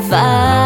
烦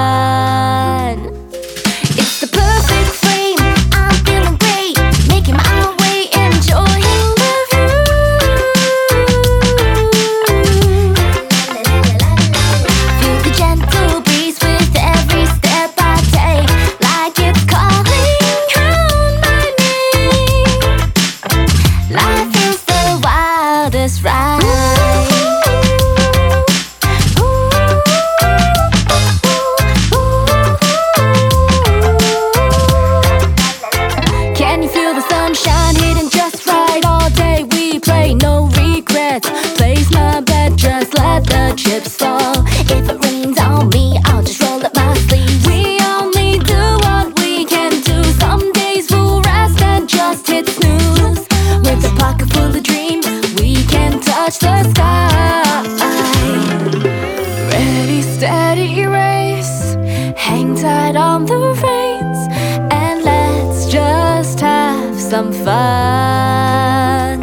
some fun.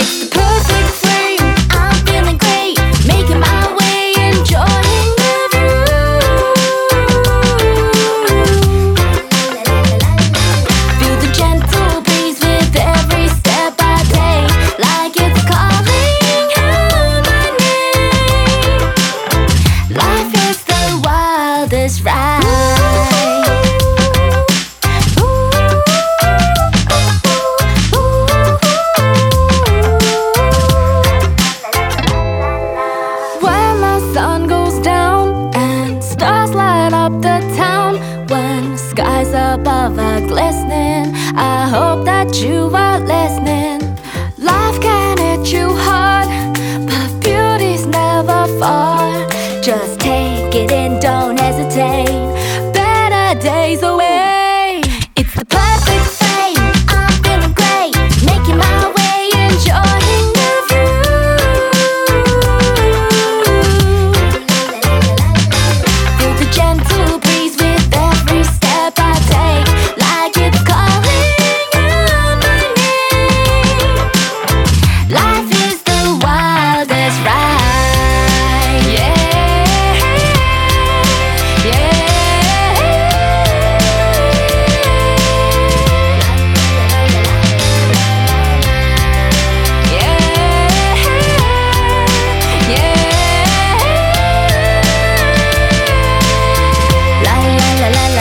It's the perfect frame. I'm feeling great, making my way, enjoying the view. Feel the gentle breeze with every step I take, like it's calling out my name. Life is the wildest ride. I hope that you are listening. Life can hit you hard, but beauty's never far. Just take la la la